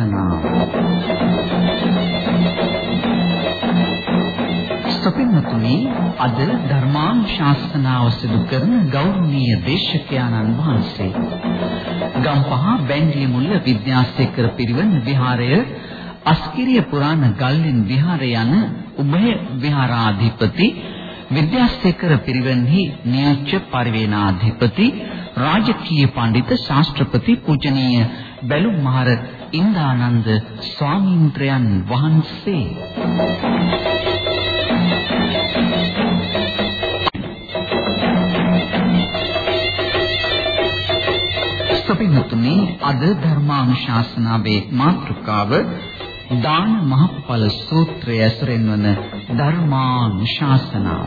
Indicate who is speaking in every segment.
Speaker 1: දේශනාව. සුපින්නතුනි අද ධර්මාන් ශාස්ත්‍රනාව සිදු කරන ගෞරවනීය දේශකයාණන් වහන්සේ ගම්පහ බැන්දිය මුල්ල විද්‍යාස්තේකර පිරිවෙන් විහාරය අස්කිරිය පුරාණ ගල්ලෙන් විහාරය යන උභය විහාරාධිපති විද්‍යාස්තේකර පිරිවෙන්හි නියෝජ්‍ය පරිවේනාධිපති රාජකීය පඬිත ශාස්ත්‍රපති පූජනීය බැලුම් මහර ඉන්දානන්ද ස්වාමීන් වහන්සේ සපින්තුනි අද ධර්මානුශාසනාවේ මාතෘකාව දාන මහප්පල සූත්‍රය ඇසුරෙන් වන ධර්මානුශාසනාව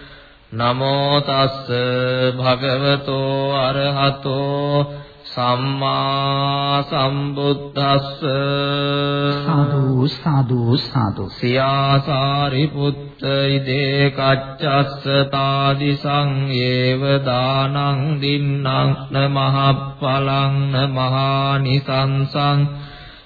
Speaker 2: නමෝ තස්ස භගවතෝ අරහතෝ සම්මා සම්බුද්දස්ස
Speaker 1: සාදු සාදු සාදු
Speaker 2: සියාසාරි පුත්ත ඉදේ කච්චස්ස තාදි සංයේව දානං දින්නං මහප්පලං මහානිසංසං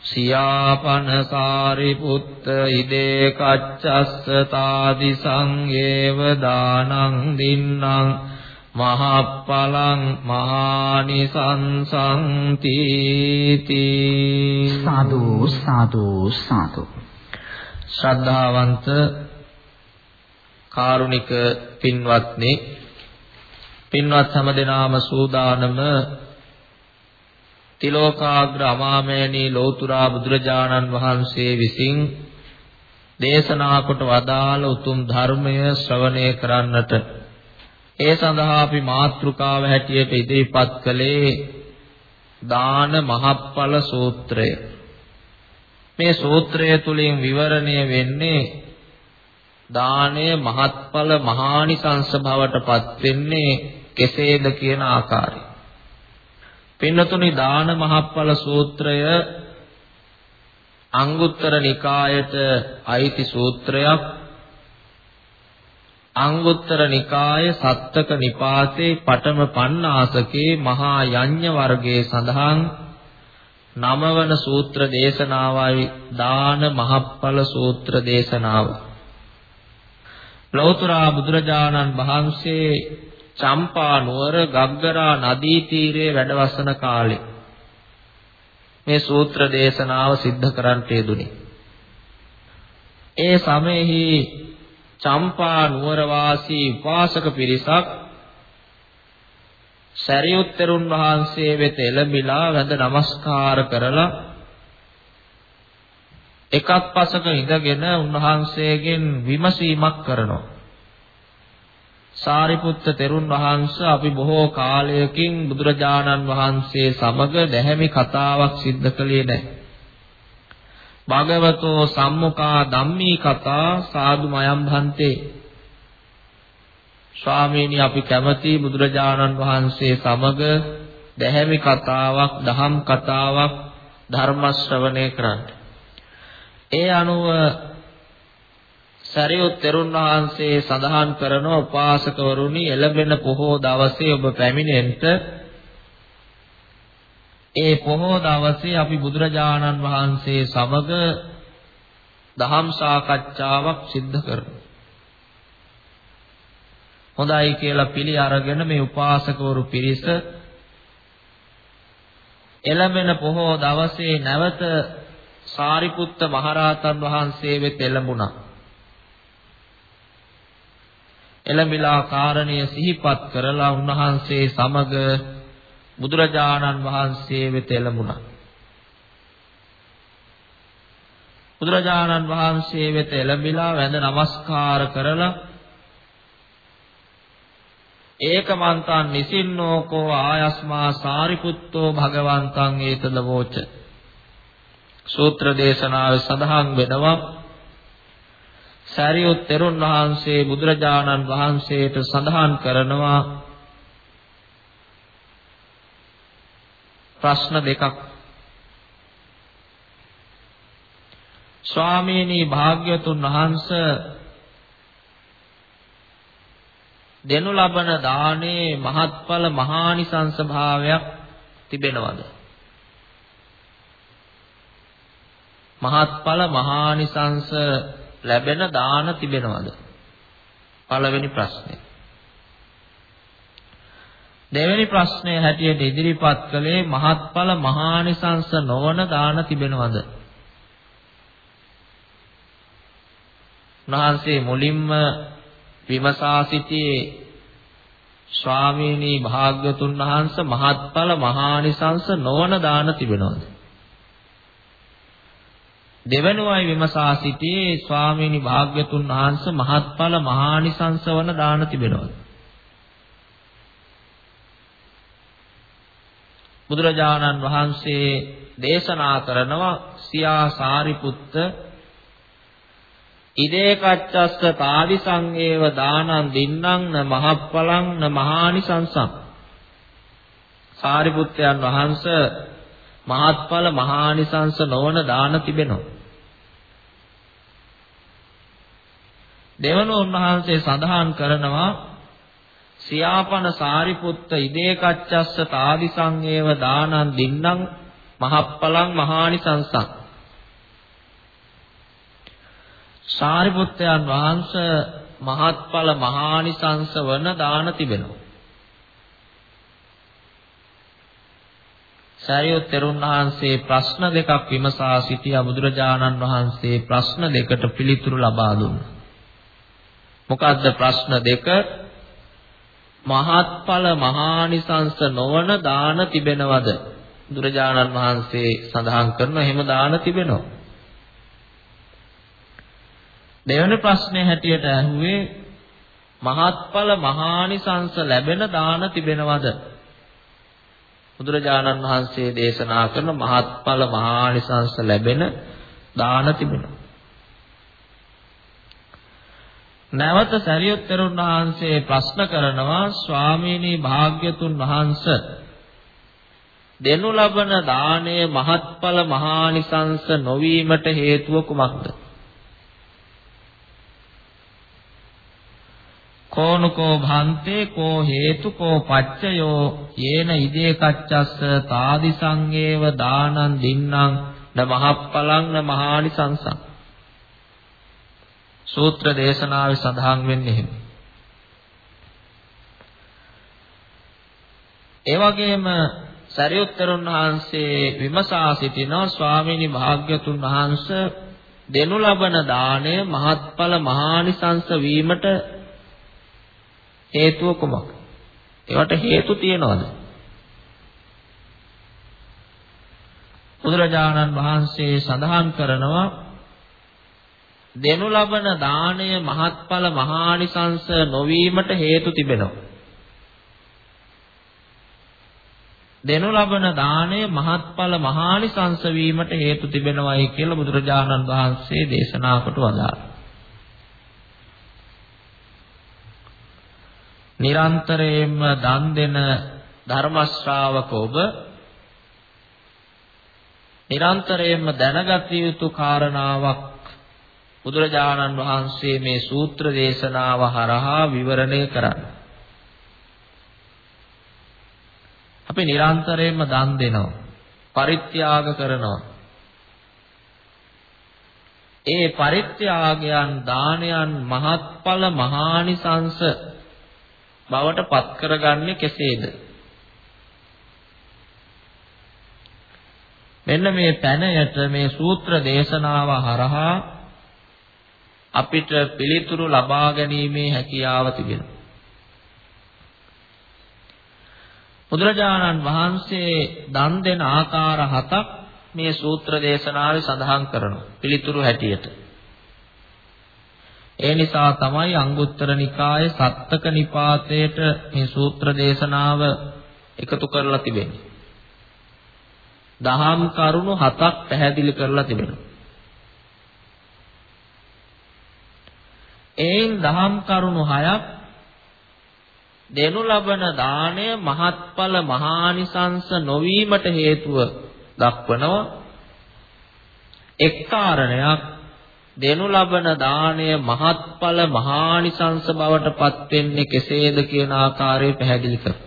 Speaker 2: සියාපනකාරි පුත්ත ඉදේ කච්චස්ස තාදි සංයේව දානං දින්නම් මහප්පලං මහානිසංසං
Speaker 1: තීති සාදු සාදු සාදු ශ්‍රද්ධාවන්ත
Speaker 2: කාරුණික පින්වත්නි පින්වත් හැමදෙනාම සූදානම තිලෝකාග්‍ර අමාමෑණී ලෝතුරා බුදුරජාණන් වහන්සේ විසින් දේශනා කොට වදාළ උතුම් ධර්මය ශ්‍රවණය කරන්නට ඒ සඳහා අපි මාතෘකාව හැටියට ඉදිරිපත් කළේ දාන මහප්ඵල සූත්‍රය මේ සූත්‍රය තුලින් විවරණය වෙන්නේ දානය මහත්ඵල මහානිසංස බවටපත් වෙන්නේ කෙසේද කියන ආකාරය පින්නතුනි දාන මහප්පල සූත්‍රය අංගුත්තර නිකායට අයිති සූත්‍රයක් අංගුත්තර නිකාය සත්තක නිපාතේ පඨම පණ්ණාසකේ මහා යඤ්ඤ වර්ගයේ සඳහන් නමවන සූත්‍ර දේශනාවයි දාන මහප්පල සූත්‍ර දේශනාව ලෞතර බුදුරජාණන් වහන්සේ චම්පා නුවර ගග්ගරා නදී තීරයේ වැඩවසන කාලේ මේ සූත්‍ර දේශනාව සිද්ධ කරන්ට යෙදුනේ. ඒ සමෙහි චම්පා නුවර වාසී උපාසක පිරිසක් සරියුත්තරුන් වහන්සේ වෙත එළඹිලා වැඳ නමස්කාර කරලා එකත් පසක ඉඳගෙන උන්වහන්සේගෙන් විමසීමක් කරනවා. සාරිපුත්ත තෙරුන් වහන්සේ අපි බොහෝ කාලයකින් බුදුරජාණන් වහන්සේ සමග දැහැමි කතාවක් සිද්ධ කළේ නැහැ. භගවතෝ සම්මුඛා ධම්මී කතා සාදු මයම් භන්තේ. ස්වාමීනි අපි කැමති බුදුරජාණන් වහන්සේ සමග දැහැමි කතාවක්, දහම් කතාවක් ධර්ම ශ්‍රවණය කරන්න. ඒ අනුව සරියොත් තෙරුන් වහන්සේ සඳහන් කරන උපාසකවරුනි එළඹෙන පොහෝ දවසේ ඔබ පැමිණෙන්ට ඒ පොහෝ දවසේ අපි බුදුරජාණන් වහන්සේ සමග දහම් සාකච්ඡාවක් සිද්ධ කරනවා. හොඳයි කියලා පිළි අරගෙන මේ උපාසකවරු පිරිස එළඹෙන පොහෝ දවසේ නැවත සාරිපුත්ත මහරහතන් වහන්සේ වෙත එළඹුණා. එළඹිලා කාරණය සිහිපත් කරලා උන්වහන්සේ සමග බුදුරජාණන් වහන්සේ වෙත එළඹුණා. බුදුරජාණන් වහන්සේ වෙත එළඹිලා වැඳ නමස්කාර කරලා ඒකමන්තං නිසින්නෝකෝ ආයස්මා සාරිපුත්තෝ භගවන්තං ඒතදවෝච සූත්‍ර දේශනාවේ සඳහන් වෙනවා සාරියොත් තෙරුන් වහන්සේ බුදුරජාණන් වහන්සේට සඳහන් කරනවා ප්‍රශ්න දෙකක් ස්වාමීනි භාග්‍යතුන් වහන්ස දෙනු ලබන දානේ මහත්ඵල මහානිසංස භාවයක් තිබෙනවද මහත්ඵල මහානිසංස ලැබෙන දාන තිබෙනවද? පළවෙනි ප්‍රශ්නේ. දෙවෙනි ප්‍රශ්නේ හැටියට ඉදිරිපත් කළේ මහත්ඵල මහානිසංස නොවන දාන තිබෙනවද? උන්වහන්සේ මුලින්ම විමසා සිටියේ ස්වාමීනි භාග්‍යතුන් වහන්සේ මහත්ඵල මහානිසංස නොවන දාන තිබෙනවද? දෙවනුවයි විමසා සිටියේ ස්වාමීනි භාග්‍යතුන් වහන්සේ මහත්ඵල මහානිසංස වන දාන තිබෙනවද බුදුරජාණන් වහන්සේ දේශනා කරනවා සියා සාරිපුත්ත ඉදේ කච්චස්ස තාවිසංගේව දානං දින්නම් න මහත්ඵලං න මහානිසංසං සාරිපුත්තයන් වහන්සේ මහත්ඵල මහානිසංස නොවන දාන තිබෙනවා දෙවන උන්වහන්සේ සඳහන් කරනවා සියාපන සාරිපුත්ත ඉදේකච්චස්ස තාදි සංඝේව දානං දින්නම් මහප්පලං මහානි සංසං සාරිපුත්තයන් වහන්සේ මහත්ඵල මහානි සංස වන දාන තිබෙනවා සාරියොත් තෙරුන් වහන්සේ ප්‍රශ්න දෙකක් විමසා සිටියා බුදුරජාණන් වහන්සේ ප්‍රශ්න දෙකට පිළිතුරු ලබා දුන්නා මොකද්ද ප්‍රශ්න දෙක? මහත්ඵල මහානිසංස නොවන දාන තිබෙනවද? දුරජාණන් වහන්සේ සඳහන් කරන එහෙම දාන තිබෙනවා. දෙවන ප්‍රශ්නේ හැටියට ඇහුවේ මහත්ඵල මහානිසංස ලැබෙන දාන තිබෙනවද? බුදුරජාණන් වහන්සේ දේශනා කරන මහත්ඵල මහානිසංස ලැබෙන දාන තිබෙනවා. නැවත සරියුත්තරුන් වහන්සේ ප්‍රශ්න කරනවා ස්වාමීනි භාග්‍යතුන් වහන්ස දෙනු ලබන දාණය මහත්ඵල මහානිසංස නොවීමට හේතුව කුමක්ද? කෝනකෝ භන්තේ කෝ හේතු කෝ පච්චයෝ යේන ඉදේ කච්චස්ස තාදි සංගේව දානං දින්නම් න මහප්පලං න මහානිසංසං සූත්‍ර දේශනාවේ සඳහන් වෙන්නේ එහෙම. ඒ වගේම සරියුත්තරුන් වහන්සේ විමසා සිටිනවා ස්වාමීනි භාග්‍යතුන් වහන්සේ දෙනු ලබන දාණය මහත්ඵල මහානිසංස වීමට හේතුව කුමක්? ඒවට හේතු තියනවද? බුදුරජාණන් වහන්සේ සඳහන් කරනවා දෙනු ලබන දාණය මහත්ඵල මහානිසංස නොවීමට හේතු තිබෙනවා. දෙනු ලබන දාණය මහත්ඵල මහානිසංස වීමට හේතු තිබෙනවායි කියලා බුදුරජාණන් වහන්සේ දේශනා කොට වදාළා. නිරන්තරයෙන්ම දන් දෙන ධර්ම ශ්‍රාවක ඔබ නිරන්තරයෙන්ම දැනගත යුතු කාරණාවක් බුදුරජාණන් වහන්සේ මේ සූත්‍ර දේශනාව හරහා විවරණය කරන්නේ. අපි නිරන්තරයෙන්ම දන් දෙනවා. පරිත්‍යාග කරනවා. ඒ පරිත්‍යාගයන් දානයන් මහත්ඵල මහානිසංස බවට පත් කරගන්නේ කෙසේද? මෙන්න මේ පැනයට මේ සූත්‍ර දේශනාව හරහා අපිට පිළිතුරු ලබා ගැනීමේ හැකියාව තිබෙනවා. බුදුරජාණන් වහන්සේ දන් දෙන ආකාර හතක් මේ සූත්‍ර දේශනාවේ සඳහන් කරනවා පිළිතුරු හැටියට. ඒ නිසා තමයි අංගුත්තර නිකායේ සත්තක නිපාතයට මේ සූත්‍ර දේශනාව එකතු කරලා තිබෙන්නේ. දහම් කරුණු හතක් පැහැදිලි කරලා තිබෙනවා. එයින් දහම් කරුණු හයක් දෙනු ලබන දාණය මහත්ඵල මහානිසංස නොවීමට හේතුව දක්වනවා එක් කාරණයක් දෙනු ලබන දාණය මහත්ඵල මහානිසංස බවට පත් වෙන්නේ කෙසේද කියන ආකාරය පැහැදිලි කරනවා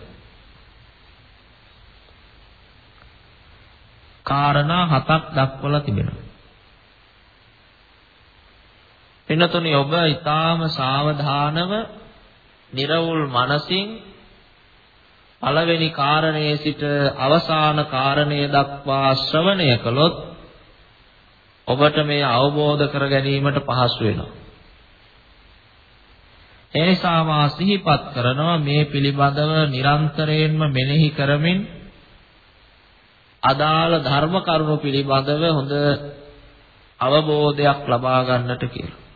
Speaker 2: කාරණා හතක් දක්වලා තිබෙනවා එනතුනි ඔබ ඊටාම සාවධානව නිර්වුල් මනසින් පළවෙනි කාරණයේ සිට අවසාන කාරණය දක්වා ශ්‍රවණය කළොත් ඔබට මේ අවබෝධ කර ගැනීමට පහසු වෙනවා. ඒ නිසා මා සිහිපත් කරනවා මේ පිළිබඳව නිරන්තරයෙන්ම මෙනෙහි කරමින් අදාළ ධර්ම කරුණු පිළිබඳව හොඳ අවබෝධයක් ලබා ගන්නට කියලා.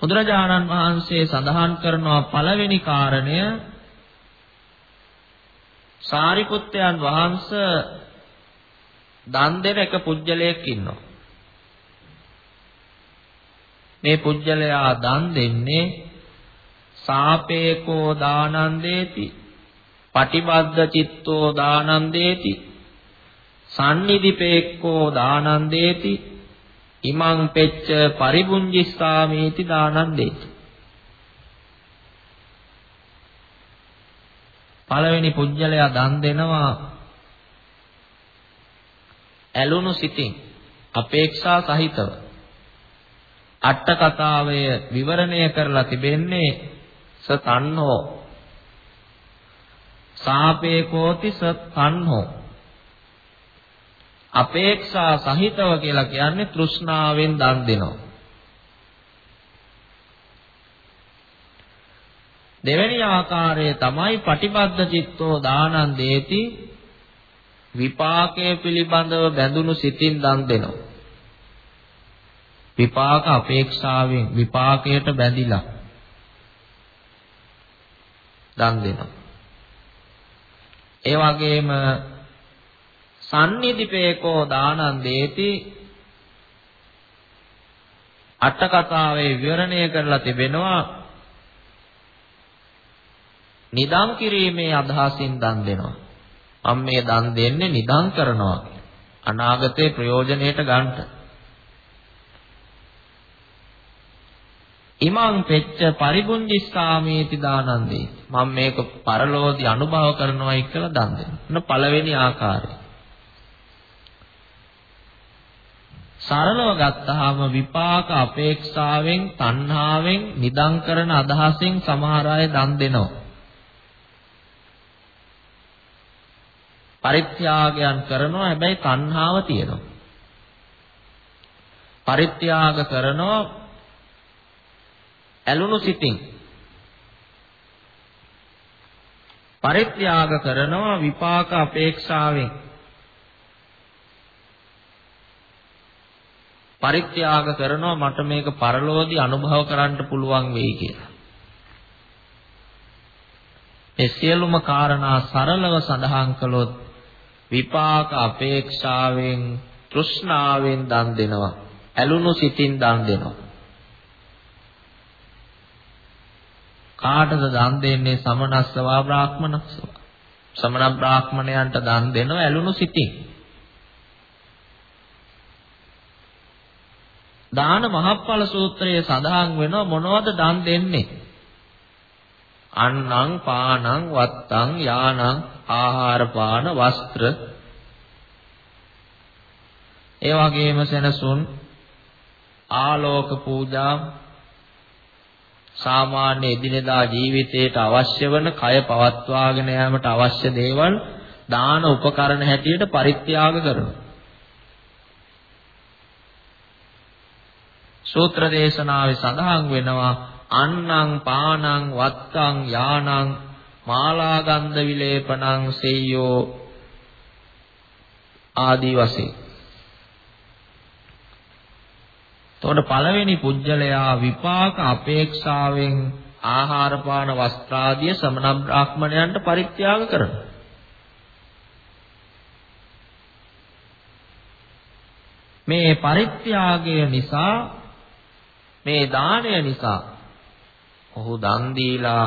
Speaker 2: බුදුරජාණන් වහන්සේ සඳහන් කරනවා පළවෙනි කාරණය සාරිපුත්තයන් වහන්ස දන් දෙන එක පුජ්‍යලයක් ඉන්නවා. මේ පුජ්‍යලයා දන් දෙන්නේ සාපේකෝ දානන්දේති පටිබද්ධ චිත්තෝ දානන්දේති සන්නිදිපේක්කෝ දානන්දේති ඉමං පෙච්ච පරිබුංජිස්සාමේති දානං දෙති. පළවෙනි පුජ්‍යලයා දන් දෙනවා ඇලුණු සිතින් අපේක්ෂා සහිතව අට කතාවය විවරණය කරලා තිබෙන්නේ සතන්නෝ සාපේකෝති සතන්නෝ අපේක්ෂා සහිතව කියලා කියන්නේ තෘෂ්ණාවෙන් දන් දෙනවා. දෙවැනි ආකාරය තමයි පටිපද්ද චිත්තෝ දානං දේති විපාකයේ පිළිබඳව බැඳුණු සිතින් දන් දෙනවා. විපාක අපේක්ෂාවෙන් විපාකයට බැඳිලා දන් දෙනවා. ඒ වගේම සන්නිධිපේකෝ දානං දේති අට කතාවේ විවරණය කරලා තිබෙනවා නිදන් කිරීමේ අදහසින් දන් දෙනවා මම මේ දන් දෙන්නේ නිදන් කරනවා අනාගතේ ප්‍රයෝජනෙට ගන්නට ඉමං පෙච්ච පරිබුන්දිස්සාමේති දානන්දේ මම මේක පරලෝකදී අනුභව කරනවායි කියලා දන් දෙනවා. පළවෙනි ආකාරය. සරලව ගත්තාම විපාක අපේක්ෂාවෙන් තණ්හාවෙන් නිදන් කරන අදහසින් සමහර අය දන් දෙනවා. පරිත්‍යාගයන් කරනවා හැබැයි තණ්හාව තියෙනවා. පරිත්‍යාග කරනවා ඇලුණු සිතින්. පරිත්‍යාග කරනවා විපාක අපේක්ෂාවෙන් පරිත්‍යාග කරනවා මට මේක පරලෝකදී අනුභව කරන්න පුළුවන් වෙයි කියලා. මේ සියලුම காரணා සරලව සඳහන් කළොත් විපාක අපේක්ෂාවෙන් තෘෂ්ණාවෙන් දන් දෙනවා. ඇලුණු සිතින් දන් දෙනවා. කාටද දන් දෙන්නේ සමනස්සවා බ්‍රාහ්මනස්සවා? සමන බ්‍රාහ්මණයන්ට දන් දෙනවා ඇලුණු සිතින්. දාන මහප්ඵල සූත්‍රයේ සඳහන් වෙනවා මොනවද දන් දෙන්නේ? අන්නම් පානම් වත්තං යානම් ආහාර පාන වස්ත්‍ර ඒ වගේම සෙනසුන් ආලෝක පූජා සාමාන්‍ය එදිනෙදා ජීවිතයට අවශ්‍ය වන කය පවත්වාගෙන යාමට අවශ්‍ය දේවල් දාන උපකරණ හැටියට පරිත්‍යාග කරනවා සූත්‍ර දේශනාවේ සඳහන් වෙනවා අන්නං පානං වත්තං යානං මාලාගන්ධ විලේපණං සෙය්‍යෝ ආදී වශයෙන්. එතකොට පළවෙනි පුජ්‍යලයා විපාක අපේක්ෂාවෙන් ආහාර පාන වස්ත්‍රාදිය සමන බ්‍රාහ්මණයන්ට පරිත්‍යාග කරනවා. මේ පරිත්‍යාගය නිසා මේ දාණය නිසා ඔහු දන් දීලා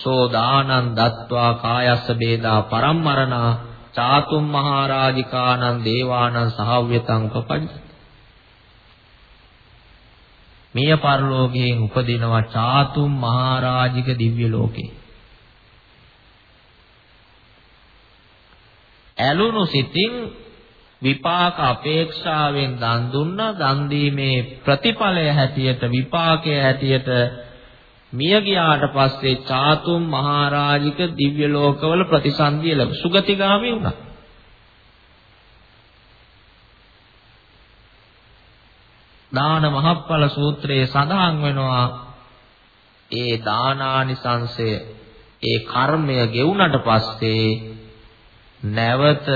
Speaker 2: සෝ දානං දත්වා කායස්ස බේදා පරම්මරණා චාතුම් මහරාජිකානං දේවානං සහව්‍යතං උපපජ්ජති මිය පරලෝකයෙන් උපදිනවා චාතුම් මහරාජික දිව්‍ය ලෝකේ ඇලුණු සිතින් විපාක අපේක්ෂාවෙන් දන් දුන්නා දන් දීමේ ප්‍රතිඵලය හැටියට විපාකය හැටියට මිය ගියාට පස්සේ චාතුම් මහරාජික දිව්‍ය ලෝකවල ප්‍රතිසන්දිය ලැබ සුගතිගාමී වුණා. දාන මහප්පල සූත්‍රයේ සඳහන් වෙනවා ඒ දානානිසංශය ඒ කර්මය ගෙවුනට පස්සේ නැවත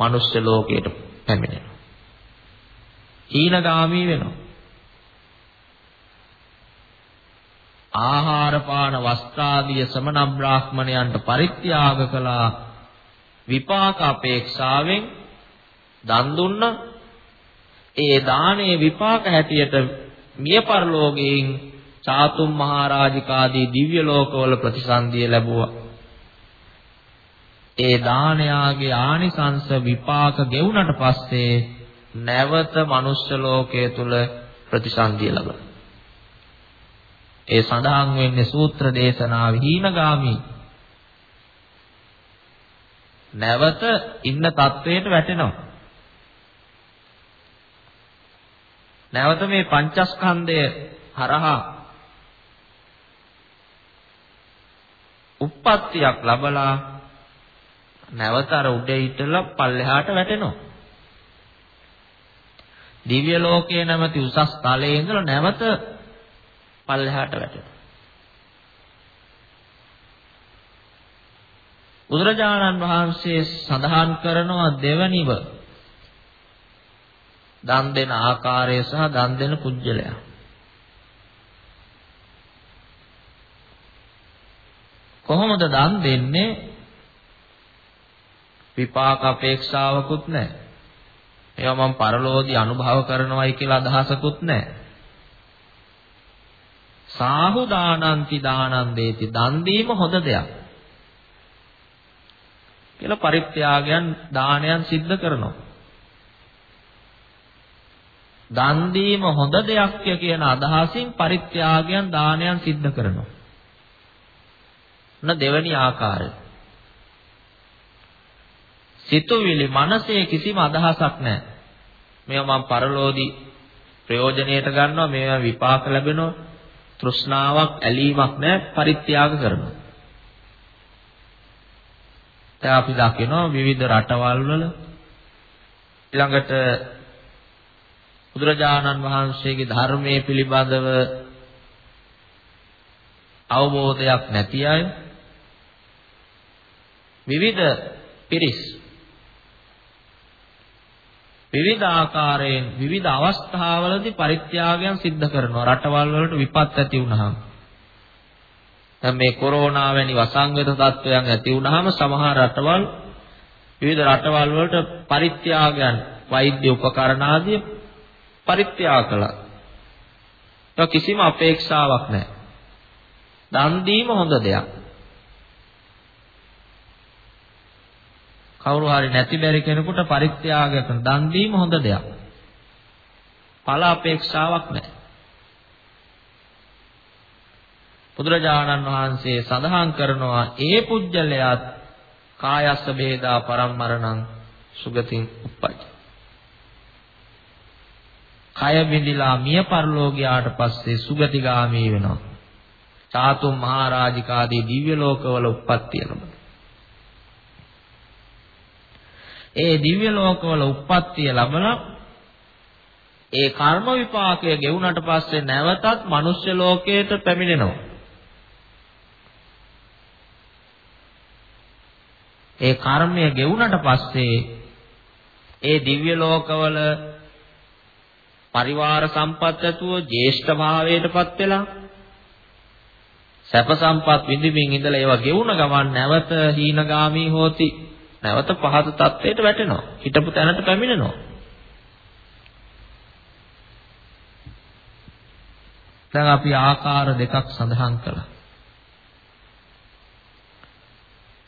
Speaker 2: මනුස්ස ලෝකයට පැමිණෙනවා. හීනගාමී වෙනවා. ආහාර පාන වස්ත්‍රාදිය සමන බ්‍රාහ්මණයන්ට පරිත්‍යාග කළා විපාක අපේක්ෂාවෙන් දන් දුන්න ඒ දානයේ විපාක හැටියට මිය පරලෝකයෙන් චාතුම් මහරජිකාදී දිව්‍ය ලෝකවල ප්‍රතිසන්දිය ලැබුවා ඒ දානයාගේ ආනිසංස විපාක ගෙවුනට පස්සේ නැවත මනුෂ්‍ය ලෝකයේ තුල ප්‍රතිසන්දිය ලබන. ඒ සඳහන් වෙන්නේ සූත්‍ර දේශනාවේ හීනගාමි. නැවත ඉන්න තත්වයට වැටෙනවා. නැවත මේ පංචස්කන්ධය හරහා උප්පත්තියක් ලබලා නැවත අර උඩ හිටලා පල්ලෙහාට වැටෙනවා. දිව්‍ය ලෝකයේ නැමැති උසස් තලයේ ඉඳලා නැවත පල්ලෙහාට වැටෙනවා. බුදුරජාණන් වහන්සේ සඳහන් කරනවා දෙවනිව දන් දෙන ආකාරය සහ දන් දෙන කුජලයා. කොහොමද දන් දෙන්නේ? විපාක අපේක්ෂාවකුත් නැහැ. ඒවා මම පරලෝකදී අනුභව කරනවායි කියලා අදහසකුත් නැහැ. සාහු දානන්ති දානන්දේති දන් දීම හොඳ දෙයක්. කියලා පරිත්‍යාගයන් දානයන් සිද්ධ කරනවා. දන් දීම හොඳ දෙයක් කියන අදහසින් පරිත්‍යාගයන් දානයන් සිද්ධ කරනවා. න දෙවැනි ආකාරයට සිතුවිලි මනසේ කිසිම අදහසක් නැහැ. මේවා මම පරලෝදි ප්‍රයෝජනයට ගන්නවා මේවා විපාක ලැබෙනවා තෘෂ්ණාවක් ඇලීමක් නැහැ පරිත්‍යාග කරනවා. දැන් අපි දකිනවා විවිධ රටවල් වල ඊළඟට බුදුරජාණන් වහන්සේගේ ධර්මයේ පිළිබඳව අවබෝධයක් නැති අය විවිධ පිරිස් විවිධ ආකාරයෙන් විවිධ අවස්ථාවලදී පරිත්‍යාගයන් සිද්ධ කරනවා. රටවල් වලට විපත් ඇති වුණාම. දැන් මේ කොරෝනා වැනි වසංගත තත්ත්වයන් ඇති වුණාම සමහර රටවල් විවිධ රටවල් වලට පරිත්‍යාගයන් වෛද්‍ය උපකරණ ආදී පරිත්‍යාග කළා. ඒක කිසිම අපේක්ෂාවක් නැහැ. දන් දීම හොඳ දෙයක්. කවුරු හරි නැති බැරි කෙනෙකුට පරිත්‍යාග කරන දන් දීම හොඳ දෙයක්. ඵල අපේක්ෂාවක් නැහැ. බුදුරජාණන් වහන්සේ සඳහන් කරනවා ඒ පුජ්‍යලයාත් කායස්ස බේදා පරම්මරණං සුගතින් උප්පජ්ජති. කය බිඳිලා මිය පරලෝකයාට පස්සේ සුගතිගාමී වෙනවා. ධාතු මහරාජිකාදී දිව්‍ය ලෝකවල උප්පත්ති ලැබෙනවා. ඒ දිව්‍ය ලෝකවල උප්පත්තිය ලැබලා ඒ කර්ම විපාකය ගෙවුනට පස්සේ නැවතත් මිනිස්්‍ය ලෝකයට පැමිණෙනවා. ඒ කර්මය ගෙවුනට පස්සේ ඒ දිව්‍ය ලෝකවල පරිවාර සම්පත් ඇතුව ජේෂ්ඨ භාවයටපත් වෙලා සැප සම්පත් විඳින්මින් ඉඳලා ඒවා ගෙවුන ගමන් නැවත හීනගාමී හෝති නැවත පහත තත්වයට වැටෙනවා. හිටපු තැනට පැමිණෙනවා. දැන් අපි ආකාර දෙකක් සඳහන් කළා.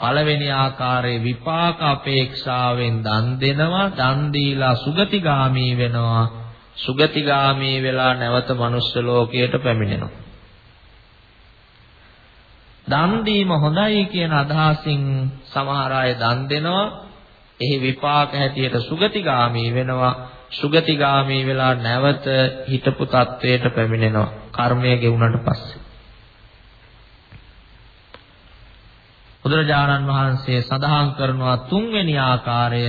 Speaker 2: පළවෙනි ආකාරයේ විපාක අපේක්ෂාවෙන් දන් දෙනවා, දන් දීලා සුගතිගාමී වෙනවා. සුගතිගාමී වෙලා නැවත manuss ලෝකයට පැමිණෙනවා. දන් දීම හොඳයි කියන අදහසින් සමහර අය දන් දෙනවා. එහි විපාක හැටියට සුගතිගාමී වෙනවා. සුගතිගාමී වෙලා නැවත හිතපු තත්වයට පැමිණෙනවා. කර්මය ගෙවුනට පස්සේ. බුදුරජාණන් වහන්සේ සඳහන් කරනවා තුන්වෙනි ආකාරය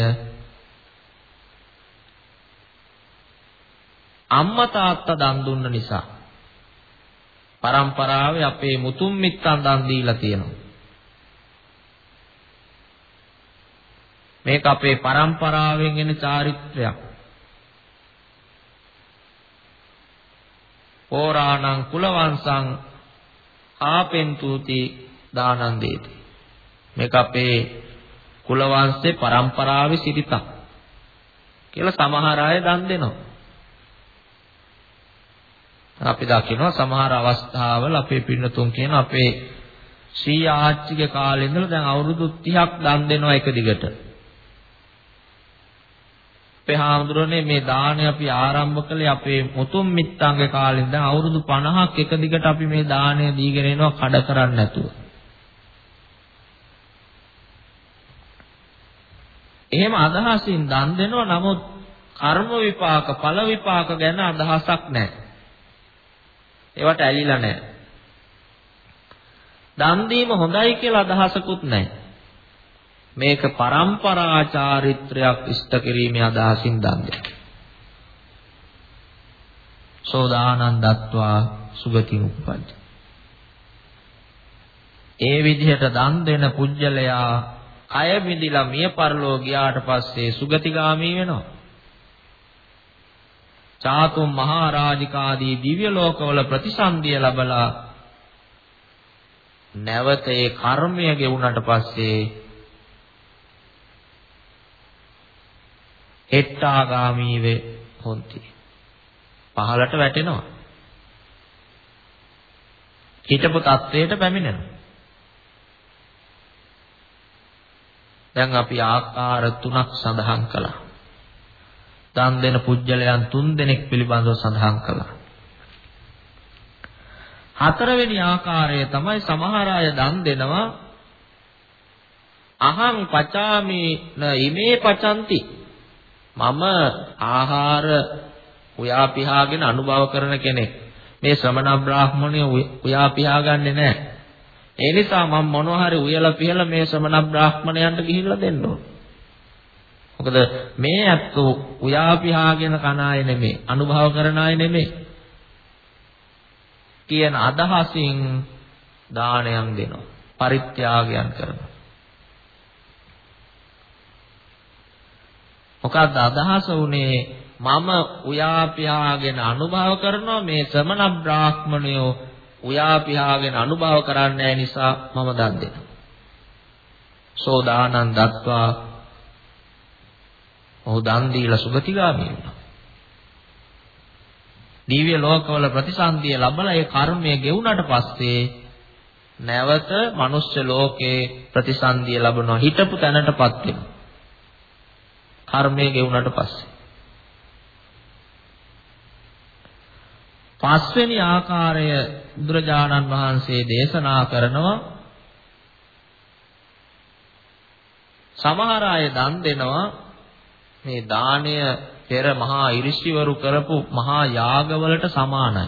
Speaker 2: අම්මා තාත්තා දන් දුන්න නිසා පරම්පරාවේ අපේ මුතුන් මිත්තන් දන් දීලා තියෙනවා. මේක අපේ පරම්පරාවෙන් එන චාරිත්‍රයක්. ඕරාණං කුලවංශං ආපෙන්තුති දානං දේති. මේක අපේ කුලවංශේ පරම්පරාවේ සිටිතක්. කියලා සමහර අය දන් දෙනවා. අපි දකිනවා සමහර අවස්ථාවල අපේ පින්නතුන් කියන අපේ ශ්‍රී ආච්චික කාලේ ඉඳලා දැන් අවුරුදු 30ක් දන් දෙනවා එක දිගට. අපේ හාමුදුරනේ මේ දාණය අපි ආරම්භ කළේ අපේ මුතුන් මිත්තන්ගේ කාලේ ඉඳන් අවුරුදු 50ක් එක දිගට අපි මේ දාණය දීගෙන එනවා කඩ කරන්නේ නැතුව. එහෙම අදහසින් දන් දෙනවා නමුත් කර්ම විපාක ඵල විපාක ගැන අදහසක් නැහැ. ඒවට ඇලිලා නැහැ. දන් දීම හොඳයි කියලා අදහසකුත් නැහැ. මේක પરම්පරා චාරිත්‍රයක් ඉෂ්ට කිරීමේ අදහසින් දන් දෙන්න. සෝදානන් දත්වා සුගතින් උප්පජ්ජ. ඒ විදිහට දන් දෙන පුජ්‍යලයා කය මිදිලා මිය පරලෝ ගියාට පස්සේ සුගතිගාමී වෙනවා. චාතුම් මහරාජිකාදී දිව්‍ය ලෝකවල ප්‍රතිසන්දිය ලැබලා නැවත ඒ කර්මය ගෙවුනට පස්සේ හෙට්ටාගාමී වේ හොන්ති. පහලට වැටෙනවා. හිතපු தത്വයට පැමිණෙනවා. දැන් අපි ආකාර තුනක් සඳහන් කළා. දන් දෙන පුජ්‍යලයන් තුන් දෙනෙක් පිළිබඳව සඳහන් කළා. හතරවෙනි ආකාරය තමයි සමහර අය දන් දෙනවා අහං පචාමි ඉමේ පචಂತಿ මම ආහාර උයා පියාගෙන අනුභව කරන කෙනෙක් මේ ශ්‍රමණ බ්‍රාහ්මණය උයා පියාගන්නේ නැහැ ඒ නිසා මම මොනවා හරි උයලා පියලා මේ ශ්‍රමණ බ්‍රාහ්මණයන්ට ගිහිල්ලා දෙන්න ඕනේ මොකද මේ ඇත්තෝ උයාපිහාගෙන කන අය නෙමෙයි අනුභව කරන අය නෙමෙයි කියන අදහසින් දානයන් දෙනවා පරිත්‍යාගයන් කරනවා මොකද්ද අදහස උනේ මම උයාපිහාගෙන අනුභව කරනවා මේ ශ්‍රමණ බ්‍රාහ්මණයෝ උයාපිහාගෙන අනුභව කරන්නේ නිසා මම දන් දෙනවා සෝදානන් දත්වා ඔහු දන් දීලා සුගතිගාමී වුණා. දිව්‍ය ලෝකවල ප්‍රතිසන්දිය ලැබලා ඒ කර්මය ගෙවුනට පස්සේ නැවත මනුෂ්‍ය ලෝකේ ප්‍රතිසන්දිය ලැබනවා හිටපු තැනටපත් වෙනවා. කර්මය ගෙවුනට පස්සේ. පස්වෙනි ආකාරය බුදුරජාණන් වහන්සේ දේශනා කරනවා සමහර අය දන් දෙනවා මේ දාණය පෙර මහා ඍෂිවරු කරපු මහා යාගවලට සමානයි.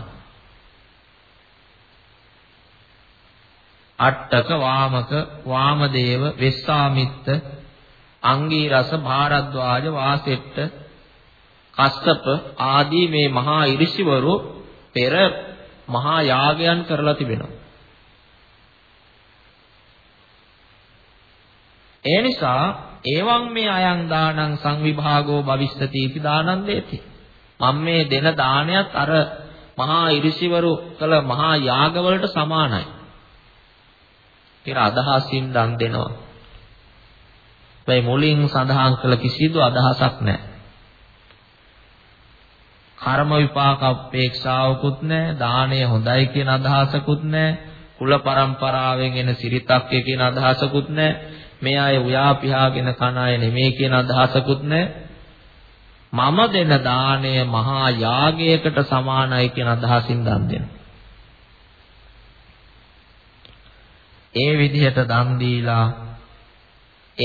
Speaker 2: අට්ටක වාමක වාමදේව වෙස්සාමිත්ත අංගීරස භාරද්වාජ වාසෙට්ට කස්සප ආදී මේ මහා ඍෂිවරු පෙර මහා යාගයන් කරලා තිබෙනවා. ඒ නිසා එවං මේ අයං දානං සංවිභාගෝ භවිස්සති इति දානං දේති මම මේ දෙන දානයත් අර මහා ඍෂිවරු කළ මහා යාග වලට සමානයි කියලා අදහසින් දන් දෙනවා මේ මුලින් සඳහන් කළ කිසිදු අදහසක් නැහැ කර්ම විපාක අපේක්ෂාවකුත් නැහැ දාණය හොඳයි කියන අදහසකුත් නැහැ කුල પરම්පරාවෙන් එන සිරිතක් කියන අදහසකුත් නැහැ මේ අය උයා පියාගෙන කන අය නෙමෙයි කියන අදහසකුත් නැහැ. මම දෙන දාණය මහා යාගයකට සමානයි කියන අදහසින් දන් දෙනවා. ඒ විදිහට දන් දීලා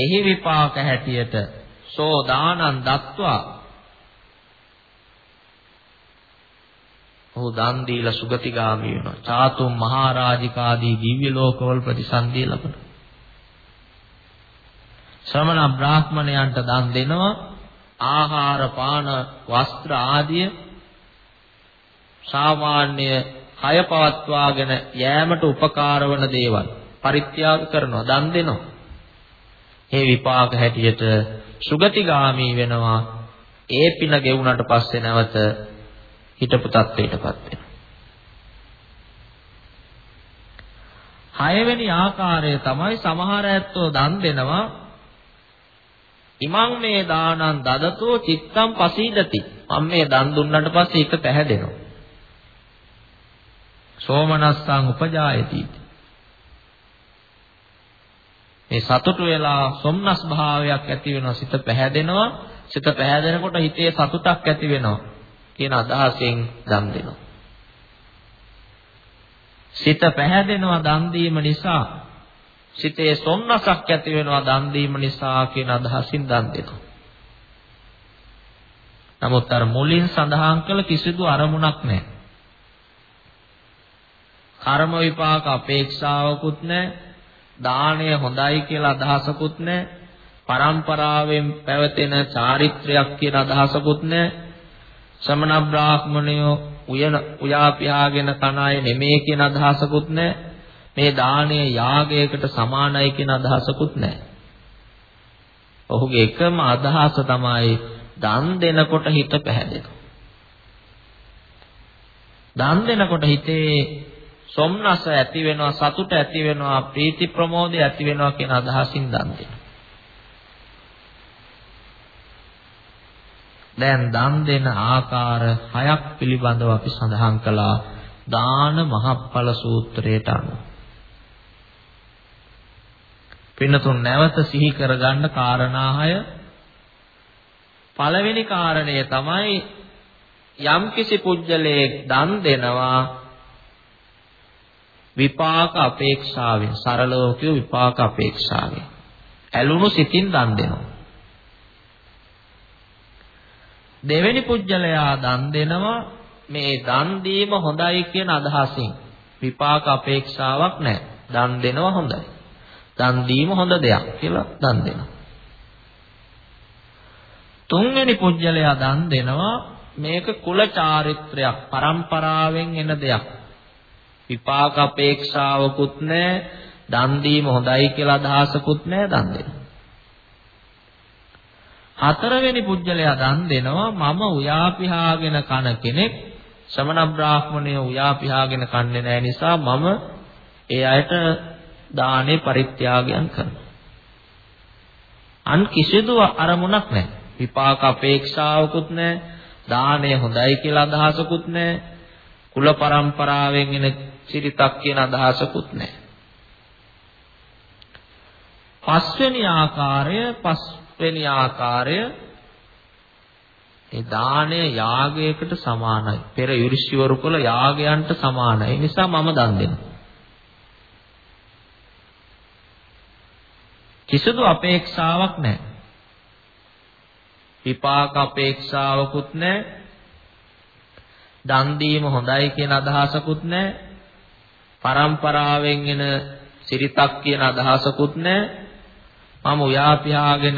Speaker 2: එහි විපාක හැටියට සෝ දානං දත්වා ඔහු දන් දීලා සුගතිගාමී වෙනවා. චාතුම් මහරාජිකාදී දිව්‍ය ලෝකවල ප්‍රතිසන්දිය ලබනවා. ශ්‍රමණ බ්‍රාහ්මණයන්ට දන් දෙනවා ආහාර පාන වස්ත්‍ර ආදිය සාමාන්‍ය කය පවත්වාගෙන යෑමට උපකාර වන දේවල් පරිත්‍යාග කරනවා දන් දෙනවා. මේ විපාක හැටියට සුගතිගාමි වෙනවා. ඒ පින ගෙවුනට පස්සේ නැවත හිටපු තත්වයටපත් වෙනවා. හයවෙනි ආකාරය තමයි සමහර ඇත්තෝ දන් දෙනවා ඉමං මේ දානං දදතෝ චිත්තං පසීදති. මම මේ දන් දුන්නාට පස්සේ හිත පැහැදෙනවා. සෝමනස්සං උපජායති. මේ සතුට වෙලා සොම්නස් භාවයක් ඇති වෙනවා සිත පැහැදෙනවා සිත පැහැදෙනකොට හිතේ සතුටක් ඇති වෙනවා කියන අදහසෙන් දන් දෙනවා සිත පැහැදෙනවා දන් දීම නිසා සිතේ සොම්නසක් ඇති වෙනවා දන් දීම නිසා කියන අදහසින් දන් දෙනවා. නමුත් අර මුලින් සඳහන් කළ කිසිදු අරමුණක් නැහැ. කර්ම විපාක අපේක්ෂාවකුත් නැහැ. දාණය හොඳයි කියලා අදහසකුත් නැහැ. පරම්පරාවෙන් පැවතෙන චාරිත්‍රයක් කියන අදහසකුත් නැහැ. සමන බ්‍රාහ්මණයෝ උයන උයාපියාගෙන කණාය නෙමේ කියන අදහසකුත් නැහැ. මේ දාණය යාගයකට සමානයි කියන අදහසකුත් නැහැ. ඔහුගේ එකම අදහස තමයි දන් දෙනකොට හිත පැහැදෙනවා. දන් දෙනකොට හිතේ සොම්නස ඇති වෙනවා සතුට ඇති වෙනවා ප්‍රීති ප්‍රමෝදය ඇති වෙනවා කියන අදහසින් දන් දෙනවා. දැන් දන් දෙන ආකාර හයක් පිළිබඳව අපි සඳහන් කළා දාන මහප්ඵල සූත්‍රයට අනුව. පින්නතුන් නැවත සිහි කරගන්න කාරණාහය පළවෙනි කාරණය තමයි යම්කිසි පුජ්‍යලයේ දන් දෙනවා විපාක අපේක්ෂාවෙන් සරලව කිය විපාක අපේක්ෂාවෙන් ඇලුණු සිතින් දන් දෙනවා දෙවෙනි පුජ්‍යලයා දන් දෙනවා මේ දන් දීම හොඳයි කියන අදහසින් විපාක අපේක්ෂාවක් නැහැ දන් දෙනවා හොඳයි දන් දීම හොඳ දෙයක් කියලා දන් දෙනවා. තුන්වෙනි පුජ්‍යලයා දන් දෙනවා මේක කුල චාරිත්‍රයක්, પરම්පරාවෙන් එන දෙයක්. විපාක අපේක්ෂාවකුත් නැහැ, දන් දීම හොඳයි කියලා අදහසකුත් නැහැ දන් දෙනවා. හතරවෙනි පුජ්‍යලයා දන් දෙනවා මම උයාපිහාගෙන කන කෙනෙක් ශ්‍රමණ බ්‍රාහ්මණය උයාපිහාගෙන කන්නේ නැහැ නිසා මම ඒ අයට දානේ පරිත්‍යාගයන් කරනවා. අන් කිසිදු අරමුණක් නැහැ. විපාක අපේක්ෂාවකුත් නැහැ. දානය හොඳයි කියලා අදහසකුත් නැහැ. කුල પરම්පරාවෙන් එන සිරිතක් කියන අදහසකුත් නැහැ. පස්වෙනි ආකාරය පස්වෙනි ආකාරය ඒ දාණය යාගයකට සමානයි. පෙර යුරිෂිවරු කළ යාගයන්ට සමානයි. නිසා මම දන් දෙනවා. කිසිදු අපේක්ෂාවක් නැහැ. විපාක අපේක්ෂාවකුත් නැහැ. දන් දීම හොඳයි කියන අදහසකුත් නැහැ. પરම්පරාවෙන් එන සිරිතක් කියන අදහසකුත් නැහැ. මම උයා පියාගෙන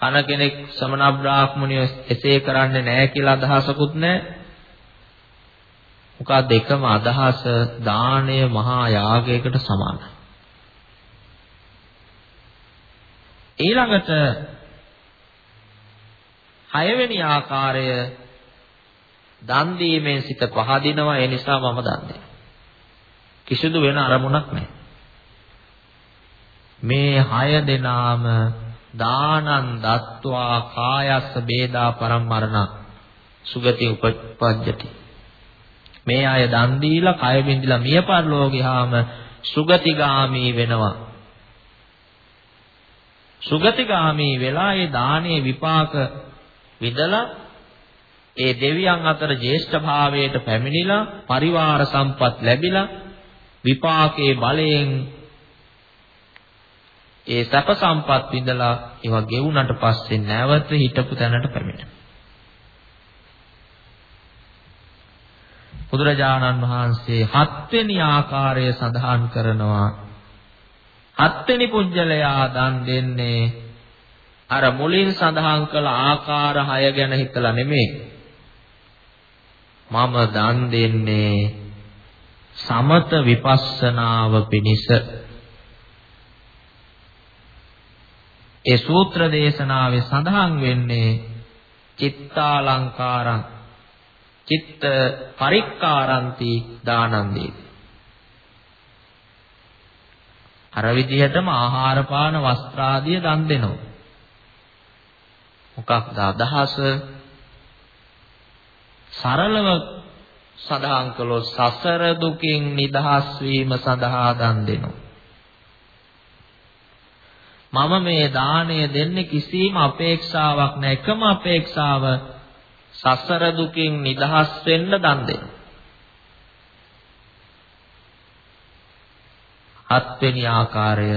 Speaker 2: කන කෙනෙක් සමන බ්‍රාහ්මණිය එසේ කරන්නේ නැහැ කියලා අදහසකුත් නැහැ. මොකද එකම අදහස දාණය මහා යාගයකට සමානයි. ඊළඟට හයවෙනි ආකාරය දන් දීමෙන් සිත පහදිනවා ඒ නිසා මම දන් දෙනවා. කිසිදු වෙන අරමුණක් නැහැ. මේ හය දෙනාම දානං දත්වා කායස්ස බේදා පරම්මරණ සුගති උපපජ්ජති. මේ අය දන් දීලා කය බින්දලා මිය පරලෝකෙහාම සුගතිගාමි වෙනවා. සුගතිගාමී වෙලා ඒ දානයේ විපාක විදලා ඒ දෙවියන් අතර ජේෂ්ඨභාවයට පැමිණිලා පරිවාර සම්පත් ලැබිලා විපාකයේ බලයෙන් ඒ සැප සම්පත් විඳලා ඒවා ගෙවුනට පස්සේ නැවත හිටපු තැනට පැමිණෙනවා බුදුරජාණන් වහන්සේ හත්වෙනි ආකාරය සඳහන් කරනවා හත්වෙනි පුජ්‍යලයා දන් දෙන්නේ අර මුලින් සඳහන් කළ ආකාර 6 ගැන හිතලා නෙමෙයි. මම දන් දෙන්නේ සමත විපස්සනාව පිණිස. ඒ සූත්‍ර දේශනාවේ සඳහන් වෙන්නේ චිත්තාලංකාරං චිත්ත පරික්කාරන්ති දානන්දේති. අර විදිහටම ආහාර පාන වස්ත්‍ර ආදිය දන් දෙනවා. මොකක්ද අදහස? සරලව සඳහන් කළොත් සසර දුකින් නිදහස් වීම සඳහා දන් දෙනවා. මම මේ දාණය දෙන්නේ කිසිම අපේක්ෂාවක් නැහැ. එකම අපේක්ෂාව සසර දුකින් නිදහස් වෙන්න දන් දෙනවා. හත්වෙනි ආකාරය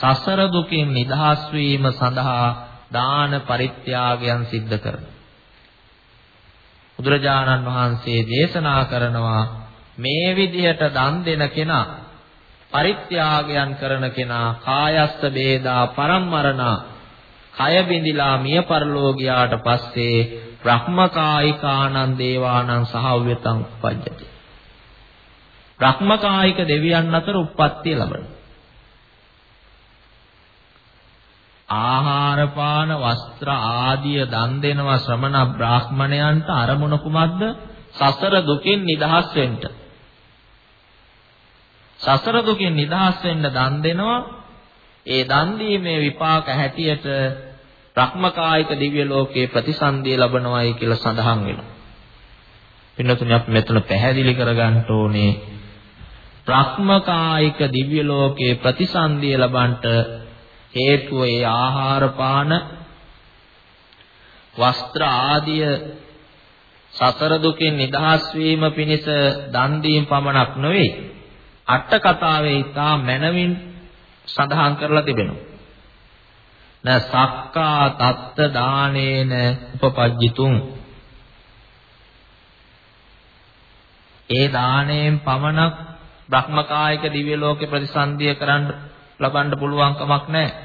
Speaker 2: සසර දුකින් නිදහස් වීම සඳහා දාන පරිත්‍යාගයන් සිද්ධ කරනවා. බුදුරජාණන් වහන්සේ දේශනා කරනවා මේ විදිහට දන් දෙන කෙනා පරිත්‍යාගයන් කරන කෙනා කායස්ස බේදා පරම්මරණා කය බිඳිලා මිය පරලෝකියාට පස්සේ බ්‍රහ්මකායිකානන් දේවානං සහව්‍යතං උපජ්ජති බ්‍රහ්මකායික දෙවියන් අතර උප්පත්තිය ලබනවා. ආහාර පාන වස්ත්‍ර ආදිය දන් දෙනවා ශ්‍රමණ බ්‍රාහ්මණයන්ට අරමුණ කුමක්ද? සසර දුකින් නිදහස් වෙන්න. සසර දුකින් නිදහස් වෙන්න දන් දෙනවා. ඒ දන් දීමේ විපාක හැටියට රක්මකායික දිව්‍ය ලෝකයේ ප්‍රතිසන්දිය ලබනවායි කියලා සඳහන් වෙනවා. පින්නතුනි අපි මෙතන පැහැදිලි කරගන්න ඕනේ රක්මකායික දිව්‍ය ලෝකයේ ප්‍රතිසන්දිය ලබන්නට හේතුව ඒ ආහාර පාන වස්ත්‍ර ආදිය සතර දුකින් නිදහස් වීම පිණිස දන් දීම පමණක් නොවේ අට කතාවේ ඊටා මනමින් සඳහන් කරලා තිබෙනවා න සක්කා තත්ත දානේන උපපජ්ජිතුම් ඒ දාණයෙන් පමණක් බ්‍රහ්මකායික දිව්‍ය ලෝකේ ප්‍රතිසන්දිය කරන්න ලබන්න පුළුවන් කමක් නැහැ.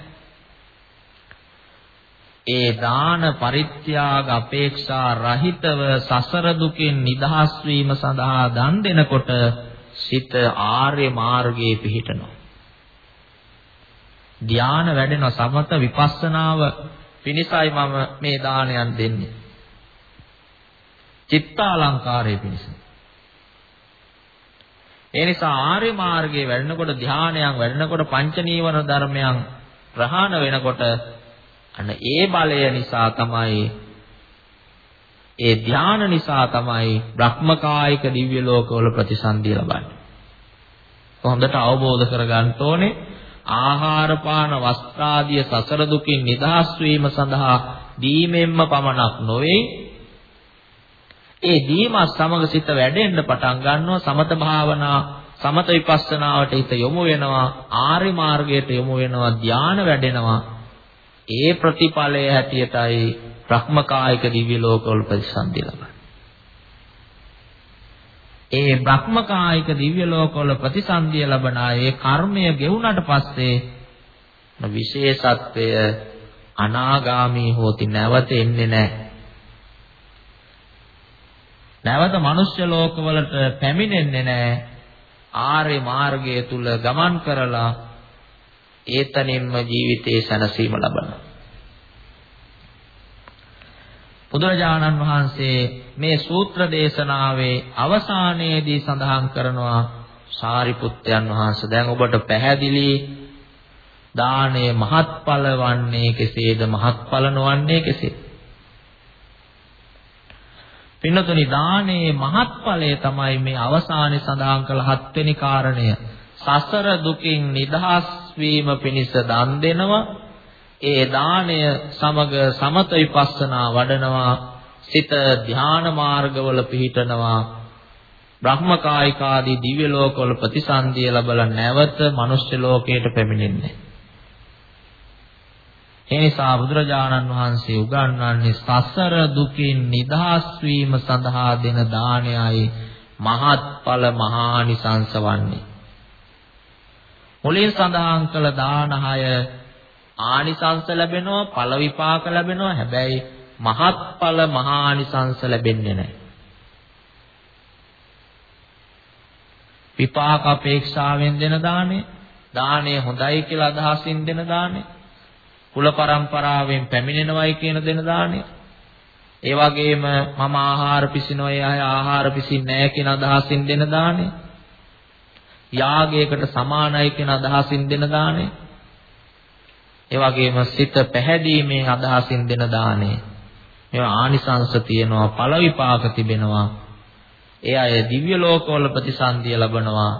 Speaker 2: ඒ දාන පරිත්‍යාග අපේක්ෂා රහිතව සසර දුකෙන් නිදහස් වීම සඳහා දන් දෙනකොට සිත ආර්ය මාර්ගයේ පිහිටනවා. ධානය වැඩෙන සමත විපස්සනාව පිණිසයි මම මේ දානයන් දෙන්නේ. චිත්තාලංකාරය පිණිසයි. ඒ නිසා ආර්ය මාර්ගයේ වැඩෙනකොට ධානයන් වැඩෙනකොට පංච නීවර ධර්මයන් ප්‍රහාණ වෙනකොට අන්න ඒ බලය නිසා තමයි ඒ ධාන නිසා තමයි බ්‍රහ්මකායික දිව්‍ය ලෝකවල ප්‍රතිසන්දිය ලබන්නේ. හොඳට අවබෝධ කරගන්න ඕනේ ආහාර පාන වස්ත්‍රාදී සසර දුකින් නිදහස් වීම සඳහා දීමෙන්ම පමණක් නොවේ ඒ දීමත් සමග සිත වැඩෙන්න පටන් ගන්නවා සමත භාවනා සමත විපස්සනාවට හිත යොමු වෙනවා ආර්ය මාර්ගයට යොමු වෙනවා ධානය වැඩෙනවා ඒ ප්‍රතිඵලය හැටියටයි භ්‍රමකායික දිව්‍ය ලෝකවල ප්‍රතිසන්දි ලබන්නේ ඒ භ්‍රමකායික දිව්‍ය ලෝකවල ප්‍රතිසන්දිය ලබන ඒ කර්මය ගෙවුනට පස්සේ විශේෂත්වය අනාගාමී හෝති නැවත එන්නේ නැහැ නැවත මනුෂ්‍ය ලෝකවලට පැමිණෙන්නේ නැහැ. ආර්ය මාර්ගය තුල ගමන් කරලා ඒතනින්ම ජීවිතේ සැනසීම ලබනවා. බුදුරජාණන් වහන්සේ මේ සූත්‍ර දේශනාවේ අවසානයේදී සඳහන් කරනවා සාරිපුත්යන් වහන්සේ දැන් ඔබට පැහැදිලි දානය මහත්ඵල වන්නේ කෙසේද මහත්ඵල නොවන්නේ කෙසේද පින්නතුනි දානයේ මහත්ඵලය තමයි මේ අවසානයේ සඳහන් කළ හත්වෙනි කාරණය. සසර දුකින් නිදහස් වීම පිණිස දන් දෙනවා. ඒ දාණය සමග සමත විපස්සනා වඩනවා. සිත ධානා මාර්ගවල පිහිටනවා. බ්‍රහ්මකායිකාදී දිව්‍ය ලෝකවල ප්‍රතිසන්දිය ලැබලා නැවත මනුෂ්‍ය ලෝකයට පැමිණෙන්නේ. ඒ නිසා බුදුරජාණන් වහන්සේ උගන්වන්නේ සසර දුකින් නිදහස් වීම සඳහා දෙන දානයයි මහත්ඵල මහානිසංස වන්නේ. මුලින් සඳහන් කළ දාන 6 ආනිසංස ලැබෙනවා, ඵල විපාක ලැබෙනවා. හැබැයි මහත්ඵල මහානිසංස ලැබෙන්නේ නැහැ. විපාක අපේක්ෂාවෙන් දෙන දානේ දානේ හොඳයි කියලා අදහසින් දෙන දානේ කුල પરම්පරාවෙන් පැමිණෙනවයි කියන දෙන දාණය. ඒ වගේම මම ආහාර පිසිනෝ ඒ අය ආහාර පිසින්නේ නැහැ කියන අදහසින් දෙන දාණය. යාගයකට සමානයි කියන අදහසින් දෙන දාණය. ඒ වගේම සිත පැහැදීමේ අදහසින් දෙන දාණය. මේවා ආනිසංශ තියෙනවා, ඵල විපාක තිබෙනවා. ඒ අය දිව්‍ය ලෝකවල ප්‍රතිසන්දිය ලබනවා.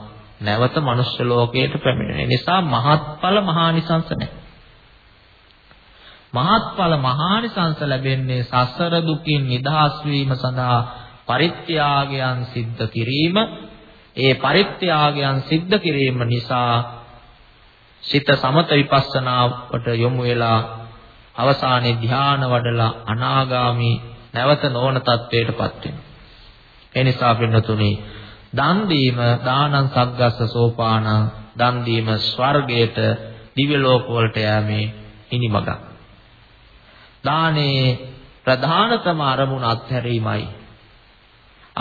Speaker 2: නැවත මනුෂ්‍ය ලෝකයට පැමිණෙන නිසා මහත්ඵල මහානිසංශ නැහැ. මහත්ඵල මහානිසංස ලැබෙන්නේ සසර දුකින් නිදහස් වීම සඳහා පරිත්‍යාගයන් සිද්ධ කිරීම ඒ පරිත්‍යාගයන් සිද්ධ කිරීම නිසා සිත සමත විපස්සනාවට යොමු වෙලා අවසානයේ ධාන වඩලා අනාගාමි නැවත නොවන තත්වයටපත් වෙනවා ඒ නිසා පින්නතුනි දන් දීම දානං සග්ගස්ස සෝපානං දන් දීම ස්වර්ගයට දිව්‍ය ලෝක වලට යෑමේ ඉනිමගක් දානයේ ප්‍රධානතම අරමුණ අත්හැරීමයි.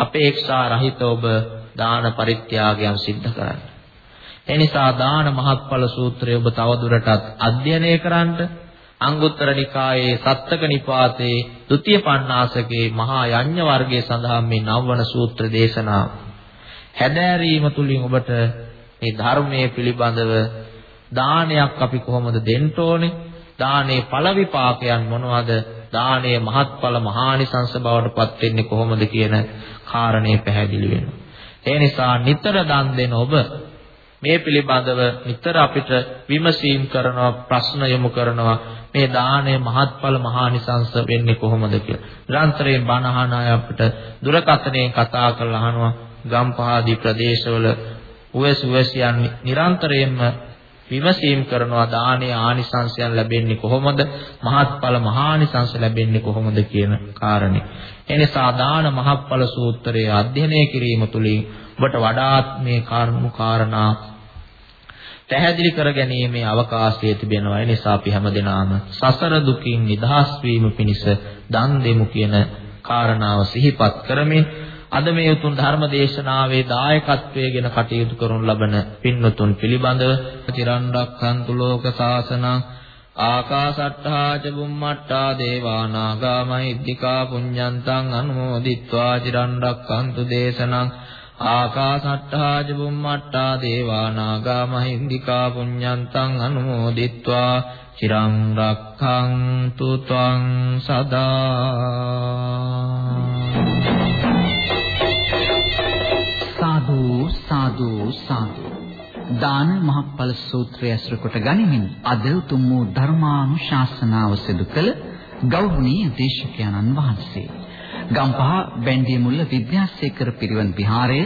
Speaker 2: අපේක්ෂා රහිත ඔබ දාන පරිත්‍යාගයන් සිද්ධ කරන්න. එනිසා දාන මහත්ඵල සූත්‍රය ඔබ තවදුරටත් අධ්‍යයනය කරන්න. අංගුත්තර නිකායේ සත්තක නිපාතේ ဒ ුතිය පණ්ණාසකේ මහා යඤ්ඤ වර්ගයේ සඳහන් මේ නවවන සූත්‍ර දේශනාව. හැදෑරීම තුලින් ඔබට මේ ධර්මයේ පිළිබඳව දානයක් අපි කොහොමද දෙන්න ඕනේ? දානේ ඵල විපාකයන් මොනවද? දානයේ මහත්ඵල මහානිසංස බවට පත් වෙන්නේ කොහොමද කියන කාරණේ පැහැදිලි වෙනවා. ඒ නිසා නිතර දන් දෙන ඔබ මේ පිළිබඳව නිතර අපිට විමසීම් කරනවා ප්‍රශ්න යොමු කරනවා මේ දාණය මහත්ඵල මහානිසංස වෙන්නේ කොහොමද කියලා. නිරන්තරයෙන් බණ අහන අය අපිට දුරකථනයෙන් කතා කරලා අහනවා ගම්පහාදී ප්‍රදේශවල උවැස් උවැසියන් නිරන්තරයෙන්ම විමසීම් කරනවා දානයේ ආනිසංසයන් ලැබෙන්නේ කොහොමද මහත්ඵල මහානිසංස ලැබෙන්නේ කොහොමද කියන කාරණේ. එනිසා දාන මහත්ඵල සූත්‍රය අධ්‍යයනය කිරීම තුළින් ඔබට වඩාත් මේ කාරණු කාරණා පැහැදිලි කර ගැනීමේ අවකාශය තිබෙනවා. ඒ නිසා අපි හැමදෙනාම සසර දුකින් නිදහස් වීම පිණිස දන් දෙමු කියන කාරණාව සිහිපත් කරමින් අද මේ උතුම් ධර්ම දේශනාවේ දායකත්වයේ ගෙන කටයුතු කරන ලබන පින්වතුන් පිළිබඳව චිරන් රක්ඛන්තු ලෝක සාසනං ආකාසට්ඨා ච බුම්මට්ඨා දේවා නාග මහිද්దికා පුඤ්ඤන්තං අනුමෝදිත්වා චිරන් රක්ඛන්තු දේශනං ආකාසට්ඨා ච බුම්මට්ඨා දේවා නාග මහිද්దికා පුඤ්ඤන්තං අනුමෝදිත්වා චිරන් රක්ඛන්තු
Speaker 1: ත්වං සදා සාදු සාදු සාදු දාන මහප්පල සූත්‍රය ඇසුර කොට ගනිමින් අද උතුම් වූ ධර්මානුශාසනාව සිදු කළ ගෞරවනීය දේශකයන්න් වහන්සේ ගම්පහ බැන්දිය මුල්ල විද්‍යාසේකර පිරිවන් විහාරය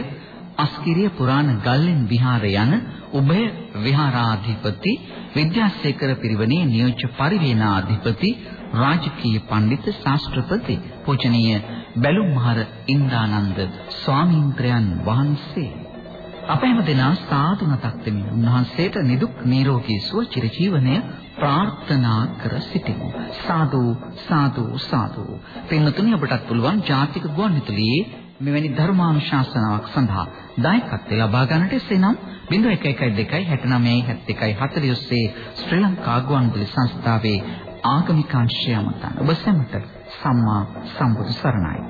Speaker 1: අස්කිරිය පුරාණ ගල්ලෙන් විහාරය යන උභය විහාරාධිපති විද්‍යාසේකර පිරිවනේ නියෝජ්‍ය පරිවේනාධිපති රාජකීය පඬිත් ශාස්ත්‍රපති පූජනීය බැලුම්හර ඉන්දානන්ද ස්වාමීන්ද්‍රයන් වහන්සේ අප හැමදෙනා සාදු නතක් දෙමින් උන්වහන්සේට නිදුක් නිරෝගී සුව චිරජීවනය ප්‍රාර්ථනා කර සිටිමු සාදු සාදු සාදු පින්තුනි ඔබටත් පුළුවන් ජාතික ගුවන්විදුලියේ මෙවැනි ධර්මානුශාසනාවක් සඳහා දායකත්වය ලබා ගන්නට එසේනම් 0112697140 ශ්‍රී ලංකා ගුවන්විදුලි සංස්ථාවේ ආගමික අංශය අමතන ඔබ සැමට සම්මා සම්බුදු සරණයි.